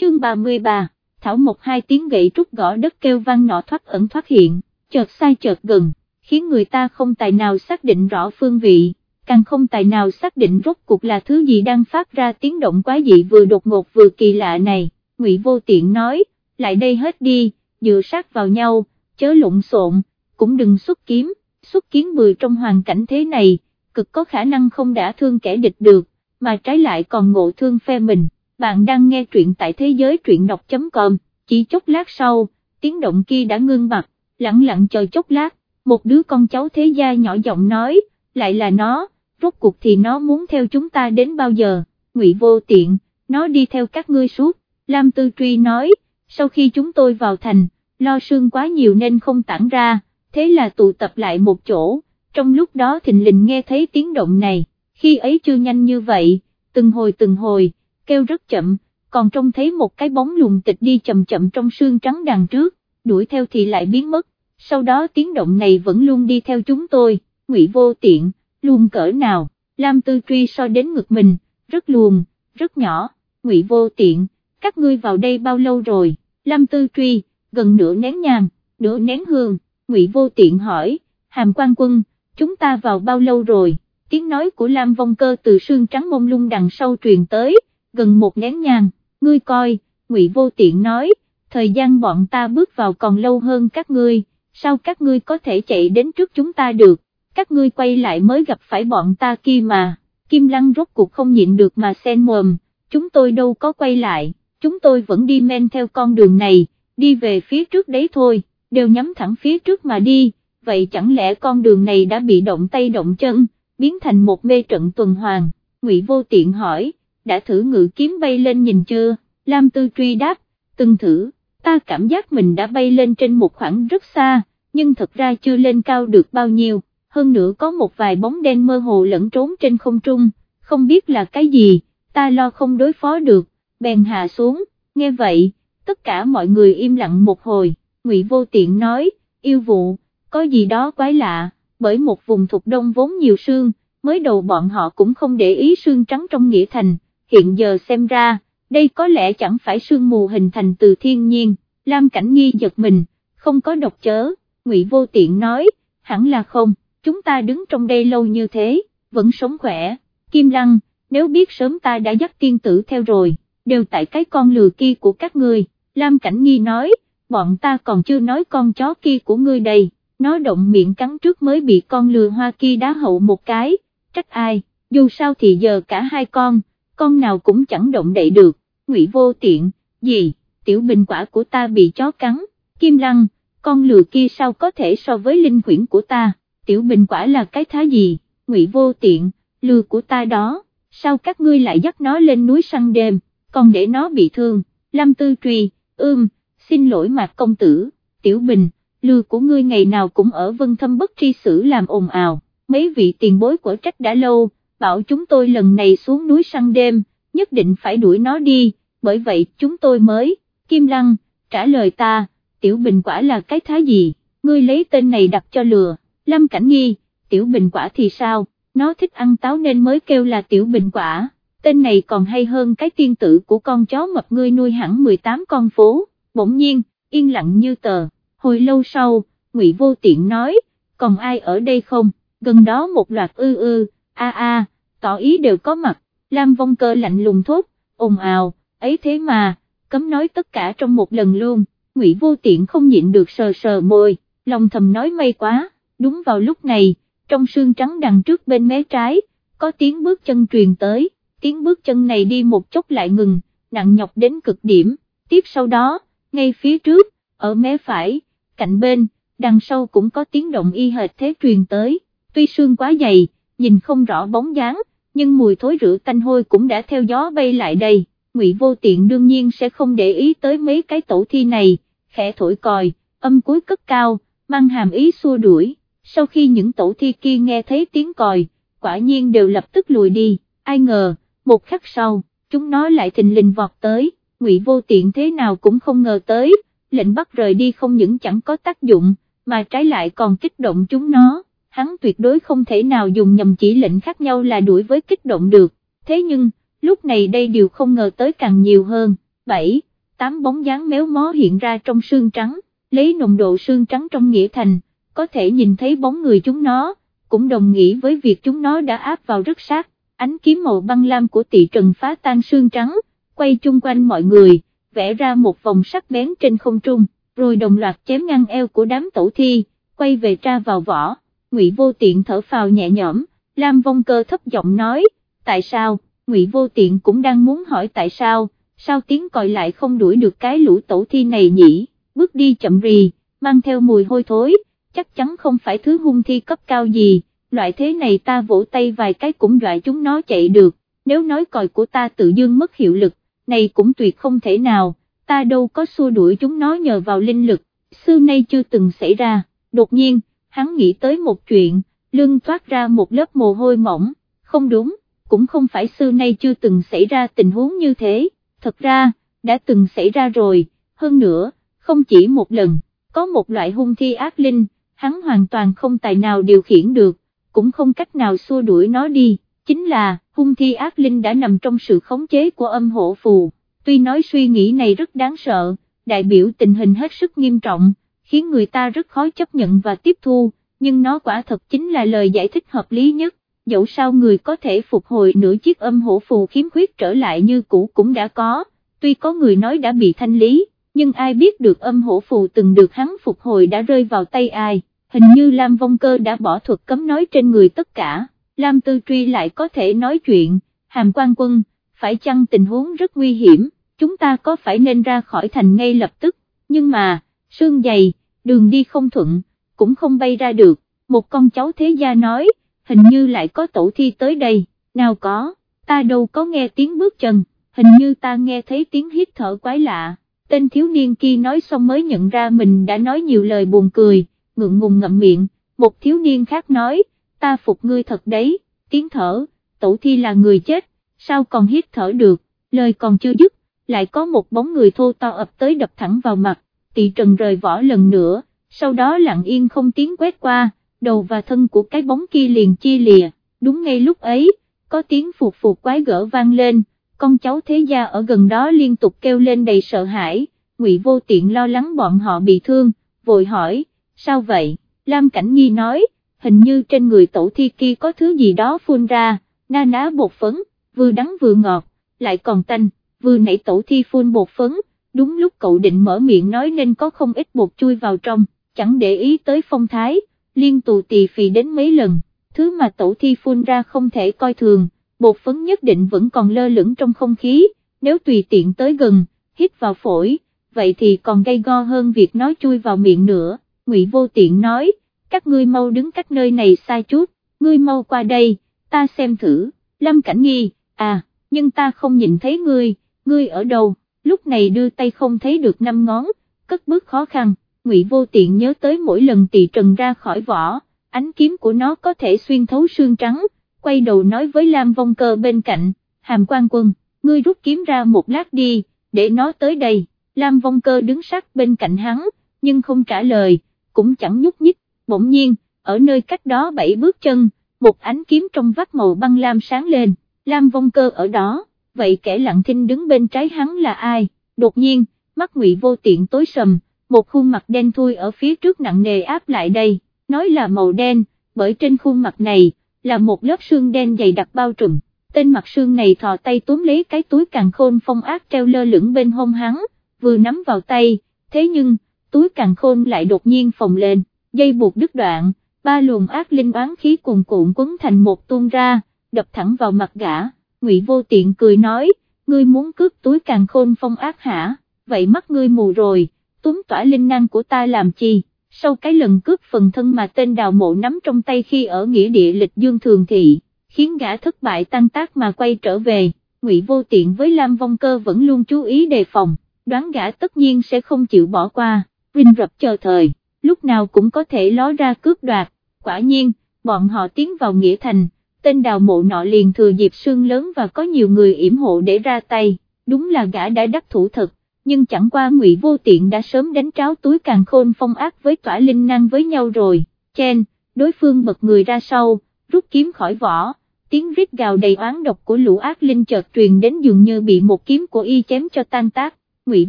chương 33, Thảo một hai tiếng gậy trúc gõ đất kêu vang nọ thoát ẩn thoát hiện, chợt sai chợt gần, khiến người ta không tài nào xác định rõ phương vị, càng không tài nào xác định rốt cuộc là thứ gì đang phát ra tiếng động quá dị vừa đột ngột vừa kỳ lạ này, Ngụy Vô Tiện nói, lại đây hết đi, dựa sát vào nhau, chớ lộn xộn, cũng đừng xuất kiếm, xuất kiếm bừa trong hoàn cảnh thế này, cực có khả năng không đã thương kẻ địch được, mà trái lại còn ngộ thương phe mình. Bạn đang nghe truyện tại thế giới truyện đọc.com, chỉ chốc lát sau, tiếng động kia đã ngưng bặt, lặng lặng chờ chốc lát, một đứa con cháu thế gia nhỏ giọng nói, lại là nó, rốt cuộc thì nó muốn theo chúng ta đến bao giờ, ngụy vô tiện, nó đi theo các ngươi suốt, Lam Tư Truy nói, sau khi chúng tôi vào thành, lo sương quá nhiều nên không tản ra, thế là tụ tập lại một chỗ, trong lúc đó thình lình nghe thấy tiếng động này, khi ấy chưa nhanh như vậy, từng hồi từng hồi, kêu rất chậm, còn trông thấy một cái bóng lùn tịch đi chậm chậm trong sương trắng đằng trước, đuổi theo thì lại biến mất, sau đó tiếng động này vẫn luôn đi theo chúng tôi, ngụy vô tiện, luôn cỡ nào, Lam Tư Truy so đến ngực mình, rất luồn, rất nhỏ, ngụy vô tiện, các ngươi vào đây bao lâu rồi, Lam Tư Truy, gần nửa nén nhàng, nửa nén hương, ngụy vô tiện hỏi, hàm quan quân, chúng ta vào bao lâu rồi, tiếng nói của Lam Vong Cơ từ sương trắng mông lung đằng sau truyền tới, gần một nén nhang, ngươi coi, ngụy vô tiện nói, thời gian bọn ta bước vào còn lâu hơn các ngươi, sao các ngươi có thể chạy đến trước chúng ta được, các ngươi quay lại mới gặp phải bọn ta kia mà, Kim Lăng rốt cuộc không nhịn được mà sen mồm, chúng tôi đâu có quay lại, chúng tôi vẫn đi men theo con đường này, đi về phía trước đấy thôi, đều nhắm thẳng phía trước mà đi, vậy chẳng lẽ con đường này đã bị động tay động chân, biến thành một mê trận tuần hoàn, Ngụy Vô Tiện hỏi, đã thử ngự kiếm bay lên nhìn chưa, Lam Tư truy đáp, từng thử, ta cảm giác mình đã bay lên trên một khoảng rất xa, nhưng thật ra chưa lên cao được bao nhiêu, hơn nữa có một vài bóng đen mơ hồ lẫn trốn trên không trung, không biết là cái gì, ta lo không đối phó được, bèn hạ xuống, nghe vậy, tất cả mọi người im lặng một hồi, Ngụy Vô Tiện nói, yêu vụ, có gì đó quái lạ, bởi một vùng thuộc đông vốn nhiều sương, mới đầu bọn họ cũng không để ý sương trắng trong nghĩa thành, hiện giờ xem ra, đây có lẽ chẳng phải sương mù hình thành từ thiên nhiên, Lam Cảnh Nghi giật mình, không có độc chớ, Ngụy Vô Tiện nói, hẳn là không, chúng ta đứng trong đây lâu như thế, vẫn sống khỏe, Kim Lăng, nếu biết sớm ta đã dắt tiên tử theo rồi, đều tại cái con lừa kia của các ngươi, Lam Cảnh Nghi nói, bọn ta còn chưa nói con chó kia của ngươi đây, nó động miệng cắn trước mới bị con lừa hoa kia đá hậu một cái, trách ai, dù sao thì giờ cả hai con, con nào cũng chẳng động đậy được, ngụy vô tiện, gì, tiểu bình quả của ta bị chó cắn, kim lăng, con lừa kia sao có thể so với linh quyển của ta, tiểu bình quả là cái thá gì, ngụy vô tiện, lừa của ta đó, sao các ngươi lại dắt nó lên núi săn đêm, còn để nó bị thương, Lâm Tư Truy, ưm, xin lỗi mạc công tử, tiểu bình, lừa của ngươi ngày nào cũng ở vân thâm bất tri xử làm ồn ào, mấy vị tiền bối của trách đã lâu, bảo chúng tôi lần này xuống núi săn đêm, nhất định phải đuổi nó đi, bởi vậy chúng tôi mới, Kim Lăng, trả lời ta, Tiểu Bình Quả là cái thái gì, ngươi lấy tên này đặt cho lừa, Lâm Cảnh Nghi, Tiểu Bình Quả thì sao, nó thích ăn táo nên mới kêu là Tiểu Bình Quả, tên này còn hay hơn cái tiên tử của con chó mập ngươi nuôi hẳn 18 con phố, bỗng nhiên, yên lặng như tờ, hồi lâu sau, Ngụy Vô Tiện nói, còn ai ở đây không, gần đó một loạt ư ư, a a, tỏ ý đều có mặt, Lam Vong Cơ lạnh lùng thốt, ồn ào, ấy thế mà, cấm nói tất cả trong một lần luôn, Ngụy Vô Tiện không nhịn được sờ sờ môi, lòng thầm nói may quá, đúng vào lúc này, trong sương trắng đằng trước bên mé trái, có tiếng bước chân truyền tới, tiếng bước chân này đi một chốc lại ngừng, nặng nhọc đến cực điểm, tiếp sau đó, ngay phía trước, ở mé phải, cạnh bên, đằng sau cũng có tiếng động y hệt thế truyền tới, tuy sương quá dày, nhìn không rõ bóng dáng, nhưng mùi thối rửa tanh hôi cũng đã theo gió bay lại đây, Ngụy Vô Tiện đương nhiên sẽ không để ý tới mấy cái tổ thi này, khẽ thổi còi, âm cuối cất cao, mang hàm ý xua đuổi, sau khi những tổ thi kia nghe thấy tiếng còi, quả nhiên đều lập tức lùi đi, ai ngờ, một khắc sau, chúng nó lại thình lình vọt tới, Ngụy Vô Tiện thế nào cũng không ngờ tới, lệnh bắt rời đi không những chẳng có tác dụng, mà trái lại còn kích động chúng nó hắn tuyệt đối không thể nào dùng nhầm chỉ lệnh khác nhau là đuổi với kích động được, thế nhưng, lúc này đây điều không ngờ tới càng nhiều hơn, 7, tám bóng dáng méo mó hiện ra trong sương trắng, lấy nồng độ sương trắng trong nghĩa thành, có thể nhìn thấy bóng người chúng nó, cũng đồng nghĩa với việc chúng nó đã áp vào rất sát, ánh kiếm màu băng lam của tỷ trần phá tan sương trắng, quay chung quanh mọi người, vẽ ra một vòng sắc bén trên không trung, rồi đồng loạt chém ngang eo của đám tổ thi, quay về tra vào vỏ, ngụy vô tiện thở phào nhẹ nhõm, Lam Vong Cơ thấp giọng nói, tại sao, ngụy vô tiện cũng đang muốn hỏi tại sao, sao tiếng còi lại không đuổi được cái lũ tổ thi này nhỉ, bước đi chậm rì, mang theo mùi hôi thối, chắc chắn không phải thứ hung thi cấp cao gì, loại thế này ta vỗ tay vài cái cũng dọa chúng nó chạy được, nếu nói còi của ta tự dương mất hiệu lực, này cũng tuyệt không thể nào, ta đâu có xua đuổi chúng nó nhờ vào linh lực, xưa nay chưa từng xảy ra, đột nhiên, hắn nghĩ tới một chuyện, lưng thoát ra một lớp mồ hôi mỏng, không đúng, cũng không phải xưa nay chưa từng xảy ra tình huống như thế, thật ra, đã từng xảy ra rồi, hơn nữa, không chỉ một lần, có một loại hung thi ác linh, hắn hoàn toàn không tài nào điều khiển được, cũng không cách nào xua đuổi nó đi, chính là, hung thi ác linh đã nằm trong sự khống chế của âm hộ phù, tuy nói suy nghĩ này rất đáng sợ, đại biểu tình hình hết sức nghiêm trọng, khiến người ta rất khó chấp nhận và tiếp thu, nhưng nó quả thật chính là lời giải thích hợp lý nhất, dẫu sao người có thể phục hồi nửa chiếc âm hổ phù khiếm khuyết trở lại như cũ cũng đã có, tuy có người nói đã bị thanh lý, nhưng ai biết được âm hổ phù từng được hắn phục hồi đã rơi vào tay ai, hình như Lam Vong Cơ đã bỏ thuật cấm nói trên người tất cả, Lam Tư Truy lại có thể nói chuyện, hàm quan quân, phải chăng tình huống rất nguy hiểm, chúng ta có phải nên ra khỏi thành ngay lập tức, nhưng mà, sương dày, đường đi không thuận, cũng không bay ra được, một con cháu thế gia nói, hình như lại có tổ thi tới đây, nào có, ta đâu có nghe tiếng bước chân, hình như ta nghe thấy tiếng hít thở quái lạ, tên thiếu niên kia nói xong mới nhận ra mình đã nói nhiều lời buồn cười, ngượng ngùng ngậm miệng, một thiếu niên khác nói, ta phục ngươi thật đấy, tiếng thở, tổ thi là người chết, sao còn hít thở được, lời còn chưa dứt, lại có một bóng người thô to ập tới đập thẳng vào mặt, tỳ trần rời vỏ lần nữa, sau đó lặng yên không tiếng quét qua, đầu và thân của cái bóng kia liền chia lìa, đúng ngay lúc ấy, có tiếng phục phục quái gỡ vang lên, con cháu thế gia ở gần đó liên tục kêu lên đầy sợ hãi, ngụy vô tiện lo lắng bọn họ bị thương, vội hỏi, sao vậy, Lam Cảnh Nhi nói, hình như trên người tổ thi kia có thứ gì đó phun ra, na ná bột phấn, vừa đắng vừa ngọt, lại còn tanh, vừa nãy tổ thi phun bột phấn, đúng lúc cậu định mở miệng nói nên có không ít bột chui vào trong, chẳng để ý tới phong thái, liên tù tì phì đến mấy lần, thứ mà tổ thi phun ra không thể coi thường, bột phấn nhất định vẫn còn lơ lửng trong không khí, nếu tùy tiện tới gần, hít vào phổi, vậy thì còn gây go hơn việc nói chui vào miệng nữa, ngụy vô tiện nói, các ngươi mau đứng cách nơi này xa chút, ngươi mau qua đây, ta xem thử, Lâm Cảnh Nghi, à, nhưng ta không nhìn thấy ngươi, ngươi ở đâu, lúc này đưa tay không thấy được năm ngón, cất bước khó khăn. Ngụy Vô Tiện nhớ tới mỗi lần tỳ trần ra khỏi vỏ, ánh kiếm của nó có thể xuyên thấu xương trắng, quay đầu nói với Lam Vong Cơ bên cạnh, hàm quan quân, ngươi rút kiếm ra một lát đi, để nó tới đây, Lam Vong Cơ đứng sát bên cạnh hắn, nhưng không trả lời, cũng chẳng nhúc nhích, bỗng nhiên, ở nơi cách đó bảy bước chân, một ánh kiếm trong vắt màu băng lam sáng lên, Lam Vong Cơ ở đó, vậy kẻ lặng thinh đứng bên trái hắn là ai, đột nhiên, mắt Ngụy Vô Tiện tối sầm, một khuôn mặt đen thui ở phía trước nặng nề áp lại đây, nói là màu đen, bởi trên khuôn mặt này, là một lớp xương đen dày đặc bao trùm, tên mặt xương này thò tay túm lấy cái túi càng khôn phong ác treo lơ lửng bên hông hắn, vừa nắm vào tay, thế nhưng, túi càng khôn lại đột nhiên phồng lên, dây buộc đứt đoạn, ba luồng ác linh oán khí cuồn cuộn quấn thành một tuôn ra, đập thẳng vào mặt gã, ngụy vô tiện cười nói, ngươi muốn cướp túi càng khôn phong ác hả, vậy mắt ngươi mù rồi túm tỏa linh năng của ta làm chi, sau cái lần cướp phần thân mà tên đào mộ nắm trong tay khi ở nghĩa địa lịch dương thường thị, khiến gã thất bại tan tác mà quay trở về, ngụy vô tiện với Lam Vong Cơ vẫn luôn chú ý đề phòng, đoán gã tất nhiên sẽ không chịu bỏ qua, rinh rập chờ thời, lúc nào cũng có thể ló ra cướp đoạt, quả nhiên, bọn họ tiến vào nghĩa thành, tên đào mộ nọ liền thừa dịp sương lớn và có nhiều người yểm hộ để ra tay, đúng là gã đã đắc thủ thật nhưng chẳng qua ngụy vô tiện đã sớm đánh tráo túi càng khôn phong ác với tỏa linh năng với nhau rồi, chen, đối phương bật người ra sau, rút kiếm khỏi vỏ, tiếng rít gào đầy oán độc của lũ ác linh chợt truyền đến dường như bị một kiếm của y chém cho tan tác, Ngụy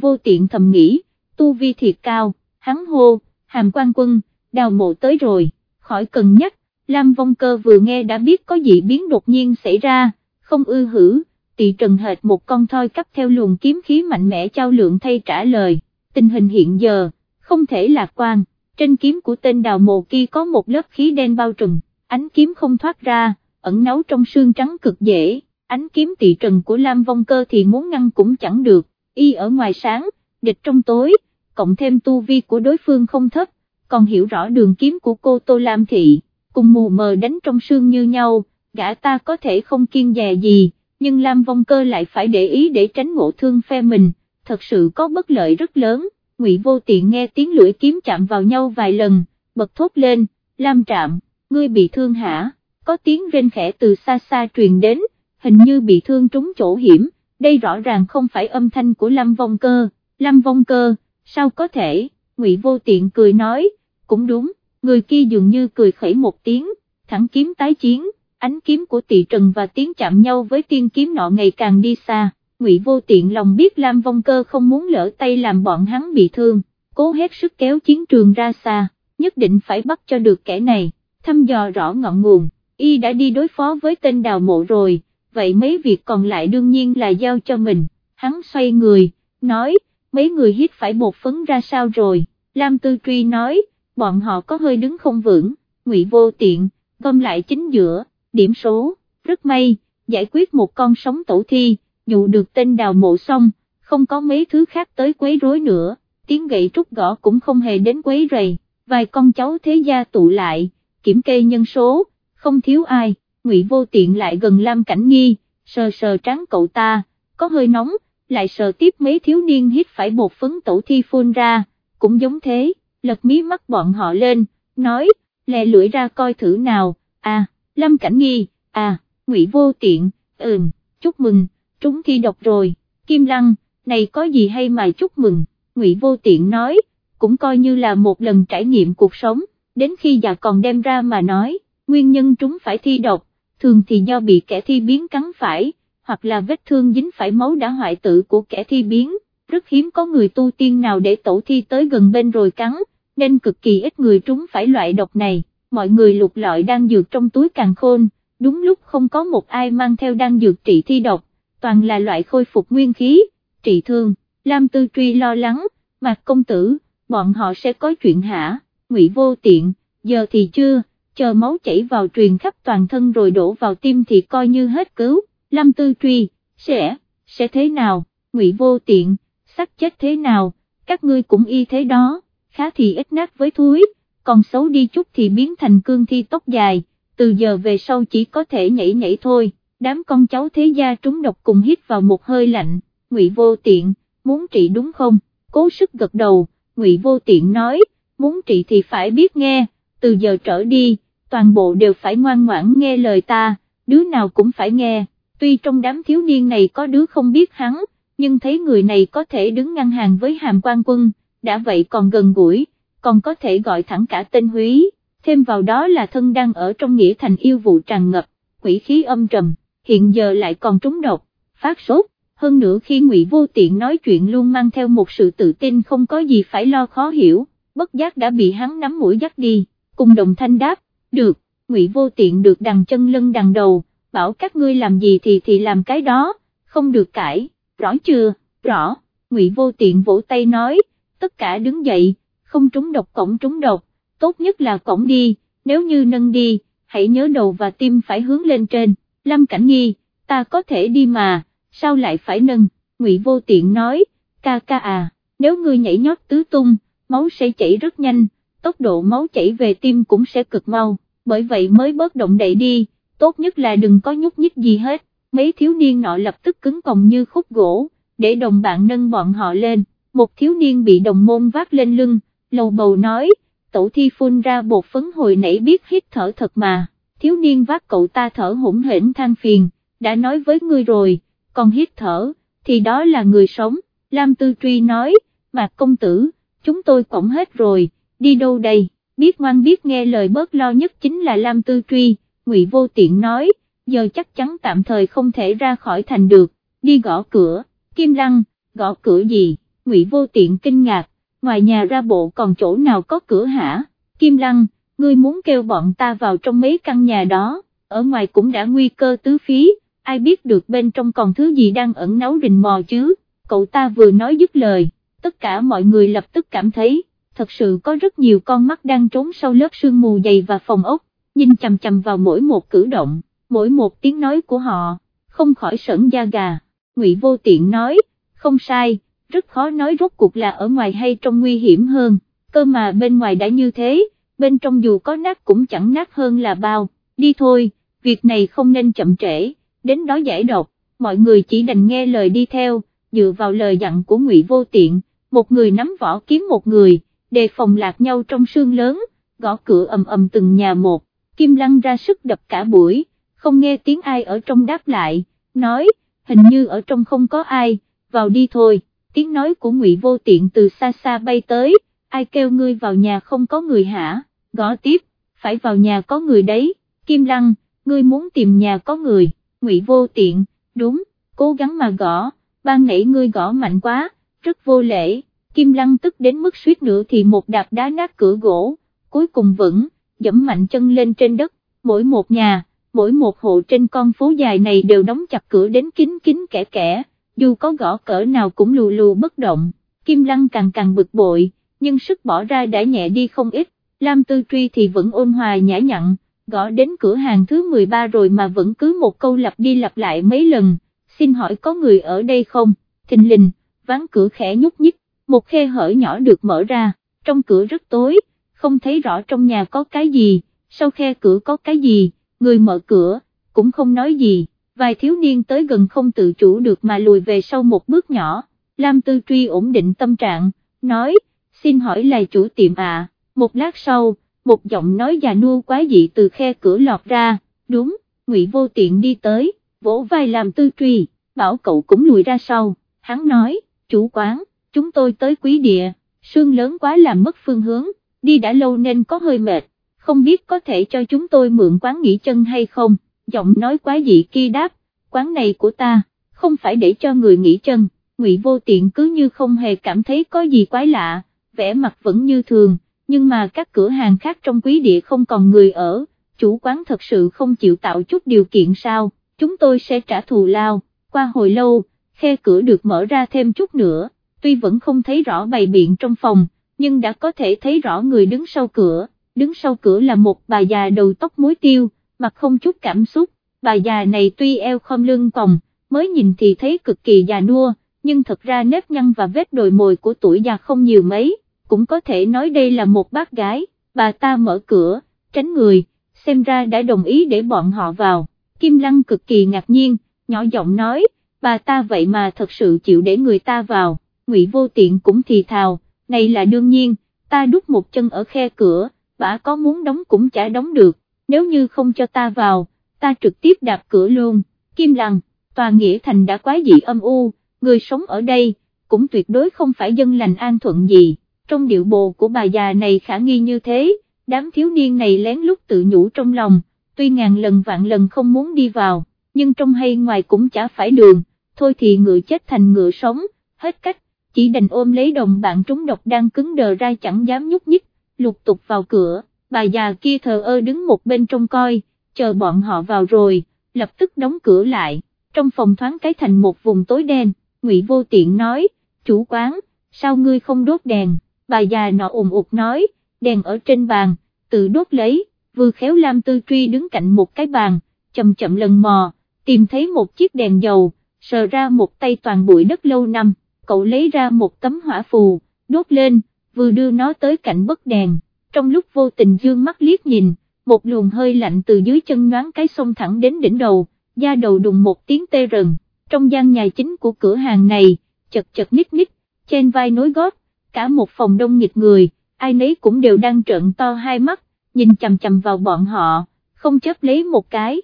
Vô Tiện thầm nghĩ, tu vi thiệt cao, hắn hô, hàm quan quân, đào mộ tới rồi, khỏi cần nhắc, Lam Vong Cơ vừa nghe đã biết có dị biến đột nhiên xảy ra, không ư hử, tỳ trần hệt một con thoi cắp theo luồng kiếm khí mạnh mẽ trao lượng thay trả lời, tình hình hiện giờ, không thể lạc quan, trên kiếm của tên đào mồ kia có một lớp khí đen bao trùm, ánh kiếm không thoát ra, ẩn náu trong xương trắng cực dễ, ánh kiếm tỳ trần của Lam Vong Cơ thì muốn ngăn cũng chẳng được, y ở ngoài sáng, địch trong tối, cộng thêm tu vi của đối phương không thấp, còn hiểu rõ đường kiếm của cô Tô Lam Thị, cùng mù mờ đánh trong sương như nhau, gã ta có thể không kiên dè gì, nhưng Lam Vong Cơ lại phải để ý để tránh ngộ thương phe mình, thật sự có bất lợi rất lớn, Ngụy Vô Tiện nghe tiếng lưỡi kiếm chạm vào nhau vài lần, bật thốt lên, Lam Trạm, ngươi bị thương hả, có tiếng rên khẽ từ xa xa truyền đến, hình như bị thương trúng chỗ hiểm, đây rõ ràng không phải âm thanh của Lam Vong Cơ, Lam Vong Cơ, sao có thể, Ngụy Vô Tiện cười nói, cũng đúng, người kia dường như cười khẩy một tiếng, thẳng kiếm tái chiến, ánh kiếm của Tỷ trần và tiếng chạm nhau với tiên kiếm nọ ngày càng đi xa, Ngụy Vô Tiện lòng biết Lam Vong Cơ không muốn lỡ tay làm bọn hắn bị thương, cố hết sức kéo chiến trường ra xa, nhất định phải bắt cho được kẻ này, thăm dò rõ ngọn nguồn, y đã đi đối phó với tên đào mộ rồi, vậy mấy việc còn lại đương nhiên là giao cho mình, hắn xoay người, nói, mấy người hít phải bột phấn ra sao rồi, Lam Tư Truy nói, bọn họ có hơi đứng không vững, ngụy vô tiện, gom lại chính giữa, điểm số, rất may, giải quyết một con sống tổ thi, dụ được tên đào mộ xong, không có mấy thứ khác tới quấy rối nữa, tiếng gậy trúc gõ cũng không hề đến quấy rầy, vài con cháu thế gia tụ lại, kiểm kê nhân số, không thiếu ai, ngụy vô tiện lại gần Lam Cảnh Nghi, sờ sờ trắng cậu ta, có hơi nóng, lại sờ tiếp mấy thiếu niên hít phải bột phấn tổ thi phun ra, cũng giống thế, lật mí mắt bọn họ lên, nói, lè lưỡi ra coi thử nào, à, Lâm Cảnh Nghi, à, ngụy vô tiện, ừm, chúc mừng, trúng thi độc rồi, Kim Lăng, này có gì hay mà chúc mừng, ngụy vô tiện nói, cũng coi như là một lần trải nghiệm cuộc sống, đến khi già còn đem ra mà nói, nguyên nhân trúng phải thi độc, thường thì do bị kẻ thi biến cắn phải, hoặc là vết thương dính phải máu đã hoại tử của kẻ thi biến, rất hiếm có người tu tiên nào để tổ thi tới gần bên rồi cắn, nên cực kỳ ít người trúng phải loại độc này, mọi người lục lọi đang dược trong túi càng khôn, đúng lúc không có một ai mang theo đan dược trị thi độc, toàn là loại khôi phục nguyên khí, trị thương, Lam Tư Truy lo lắng, Mạc Công Tử, bọn họ sẽ có chuyện hả, ngụy vô tiện, giờ thì chưa, chờ máu chảy vào truyền khắp toàn thân rồi đổ vào tim thì coi như hết cứu, Lam Tư Truy, sẽ, sẽ thế nào, ngụy vô tiện, sắc chết thế nào, các ngươi cũng y thế đó, khá thì ít nát với thúi, còn xấu đi chút thì biến thành cương thi tóc dài, từ giờ về sau chỉ có thể nhảy nhảy thôi, đám con cháu thế gia trúng độc cùng hít vào một hơi lạnh, ngụy vô tiện, muốn trị đúng không, cố sức gật đầu, ngụy vô tiện nói, muốn trị thì phải biết nghe, từ giờ trở đi, toàn bộ đều phải ngoan ngoãn nghe lời ta, đứa nào cũng phải nghe, tuy trong đám thiếu niên này có đứa không biết hắn, nhưng thấy người này có thể đứng ngăn hàng với hàm quan quân, đã vậy còn gần gũi, còn có thể gọi thẳng cả tên húy, thêm vào đó là thân đang ở trong nghĩa thành yêu vụ tràn ngập, quỷ khí âm trầm, hiện giờ lại còn trúng độc, phát sốt, hơn nữa khi ngụy vô tiện nói chuyện luôn mang theo một sự tự tin không có gì phải lo khó hiểu, bất giác đã bị hắn nắm mũi dắt đi, cùng đồng thanh đáp, được, ngụy vô tiện được đằng chân lưng đằng đầu, bảo các ngươi làm gì thì thì làm cái đó, không được cãi, rõ chưa, rõ, ngụy vô tiện vỗ tay nói, tất cả đứng dậy, không trúng độc cổng trúng độc, tốt nhất là cổng đi, nếu như nâng đi, hãy nhớ đầu và tim phải hướng lên trên, Lâm Cảnh Nghi, ta có thể đi mà, sao lại phải nâng, ngụy vô tiện nói, ca ca à, nếu ngươi nhảy nhót tứ tung, máu sẽ chảy rất nhanh, tốc độ máu chảy về tim cũng sẽ cực mau, bởi vậy mới bớt động đậy đi, tốt nhất là đừng có nhúc nhích gì hết, mấy thiếu niên nọ lập tức cứng còng như khúc gỗ, để đồng bạn nâng bọn họ lên, một thiếu niên bị đồng môn vác lên lưng, lầu bầu nói, tổ thi phun ra bột phấn hồi nãy biết hít thở thật mà, thiếu niên vác cậu ta thở hỗn hển than phiền, đã nói với ngươi rồi, còn hít thở, thì đó là người sống, Lam Tư Truy nói, mạc công tử, chúng tôi cổng hết rồi, đi đâu đây, biết ngoan biết nghe lời bớt lo nhất chính là Lam Tư Truy, Ngụy Vô Tiện nói, giờ chắc chắn tạm thời không thể ra khỏi thành được, đi gõ cửa, Kim Lăng, gõ cửa gì, Ngụy Vô Tiện kinh ngạc, ngoài nhà ra bộ còn chỗ nào có cửa hả, Kim Lăng, ngươi muốn kêu bọn ta vào trong mấy căn nhà đó, ở ngoài cũng đã nguy cơ tứ phí, ai biết được bên trong còn thứ gì đang ẩn náu rình mò chứ, cậu ta vừa nói dứt lời, tất cả mọi người lập tức cảm thấy, thật sự có rất nhiều con mắt đang trốn sau lớp sương mù dày và phòng ốc, nhìn chầm chầm vào mỗi một cử động, mỗi một tiếng nói của họ, không khỏi sởn da gà, Ngụy Vô Tiện nói, không sai, rất khó nói rốt cuộc là ở ngoài hay trong nguy hiểm hơn, cơ mà bên ngoài đã như thế, bên trong dù có nát cũng chẳng nát hơn là bao, đi thôi, việc này không nên chậm trễ, đến đó giải độc, mọi người chỉ đành nghe lời đi theo, dựa vào lời dặn của Ngụy Vô Tiện, một người nắm võ kiếm một người, đề phòng lạc nhau trong sương lớn, gõ cửa ầm ầm từng nhà một, Kim Lăng ra sức đập cả buổi, không nghe tiếng ai ở trong đáp lại, nói, hình như ở trong không có ai, vào đi thôi, tiếng nói của Ngụy Vô Tiện từ xa xa bay tới, ai kêu ngươi vào nhà không có người hả, gõ tiếp, phải vào nhà có người đấy, Kim Lăng, ngươi muốn tìm nhà có người, Ngụy Vô Tiện, đúng, cố gắng mà gõ, ban nãy ngươi gõ mạnh quá, rất vô lễ, Kim Lăng tức đến mức suýt nữa thì một đạp đá nát cửa gỗ, cuối cùng vững, dẫm mạnh chân lên trên đất, mỗi một nhà, mỗi một hộ trên con phố dài này đều đóng chặt cửa đến kín kín kẻ kẻ, dù có gõ cỡ nào cũng lù lù bất động, Kim Lăng càng càng bực bội, nhưng sức bỏ ra đã nhẹ đi không ít, Lam Tư Truy thì vẫn ôn hòa nhã nhặn, gõ đến cửa hàng thứ 13 rồi mà vẫn cứ một câu lặp đi lặp lại mấy lần, xin hỏi có người ở đây không, thình lình, ván cửa khẽ nhúc nhích, một khe hở nhỏ được mở ra, trong cửa rất tối, không thấy rõ trong nhà có cái gì, sau khe cửa có cái gì, người mở cửa, cũng không nói gì, vài thiếu niên tới gần không tự chủ được mà lùi về sau một bước nhỏ, Lam Tư Truy ổn định tâm trạng, nói, xin hỏi là chủ tiệm à, một lát sau, một giọng nói già nua quá dị từ khe cửa lọt ra, đúng, ngụy vô tiện đi tới, vỗ vai Lam tư truy, bảo cậu cũng lùi ra sau, hắn nói, chủ quán, chúng tôi tới quý địa, sương lớn quá làm mất phương hướng, đi đã lâu nên có hơi mệt, không biết có thể cho chúng tôi mượn quán nghỉ chân hay không, giọng nói quá dị kia đáp, quán này của ta, không phải để cho người nghỉ chân, ngụy vô tiện cứ như không hề cảm thấy có gì quái lạ, vẻ mặt vẫn như thường nhưng mà các cửa hàng khác trong quý địa không còn người ở, chủ quán thật sự không chịu tạo chút điều kiện sao, chúng tôi sẽ trả thù lao, qua hồi lâu, khe cửa được mở ra thêm chút nữa, tuy vẫn không thấy rõ bày biện trong phòng, nhưng đã có thể thấy rõ người đứng sau cửa, đứng sau cửa là một bà già đầu tóc muối tiêu, mặt không chút cảm xúc, bà già này tuy eo không lưng còng, mới nhìn thì thấy cực kỳ già nua, nhưng thật ra nếp nhăn và vết đồi mồi của tuổi già không nhiều mấy. Cũng có thể nói đây là một bác gái, bà ta mở cửa, tránh người, xem ra đã đồng ý để bọn họ vào, Kim Lăng cực kỳ ngạc nhiên, nhỏ giọng nói, bà ta vậy mà thật sự chịu để người ta vào, Ngụy Vô Tiện cũng thì thào, này là đương nhiên, ta đút một chân ở khe cửa, bà có muốn đóng cũng chả đóng được, nếu như không cho ta vào, ta trực tiếp đạp cửa luôn, Kim Lăng, tòa nghĩa thành đã quá dị âm u, người sống ở đây, cũng tuyệt đối không phải dân lành an thuận gì. Trong điệu bộ của bà già này khả nghi như thế, đám thiếu niên này lén lút tự nhủ trong lòng, tuy ngàn lần vạn lần không muốn đi vào, nhưng trong hay ngoài cũng chả phải đường, thôi thì ngựa chết thành ngựa sống, hết cách, chỉ đành ôm lấy đồng bạn trúng độc đang cứng đờ ra chẳng dám nhúc nhích, lục tục vào cửa, bà già kia thờ ơ đứng một bên trong coi, chờ bọn họ vào rồi, lập tức đóng cửa lại, trong phòng thoáng cái thành một vùng tối đen, ngụy vô tiện nói, chủ quán, sao ngươi không đốt đèn? bà già nọ ùm ụt nói, đèn ở trên bàn, tự đốt lấy, vừa khéo Lam Tư Truy đứng cạnh một cái bàn, chậm chậm lần mò, tìm thấy một chiếc đèn dầu, sờ ra một tay toàn bụi đất lâu năm, cậu lấy ra một tấm hỏa phù, đốt lên, vừa đưa nó tới cạnh bất đèn, trong lúc vô tình dương mắt liếc nhìn, một luồng hơi lạnh từ dưới chân nhoáng cái sông thẳng đến đỉnh đầu, da đầu đùng một tiếng tê rần, trong gian nhà chính của cửa hàng này, chật chật nít nít, trên vai nối gót, cả một phòng đông nghịch người, ai nấy cũng đều đang trợn to hai mắt, nhìn chầm chầm vào bọn họ, không chấp lấy một cái,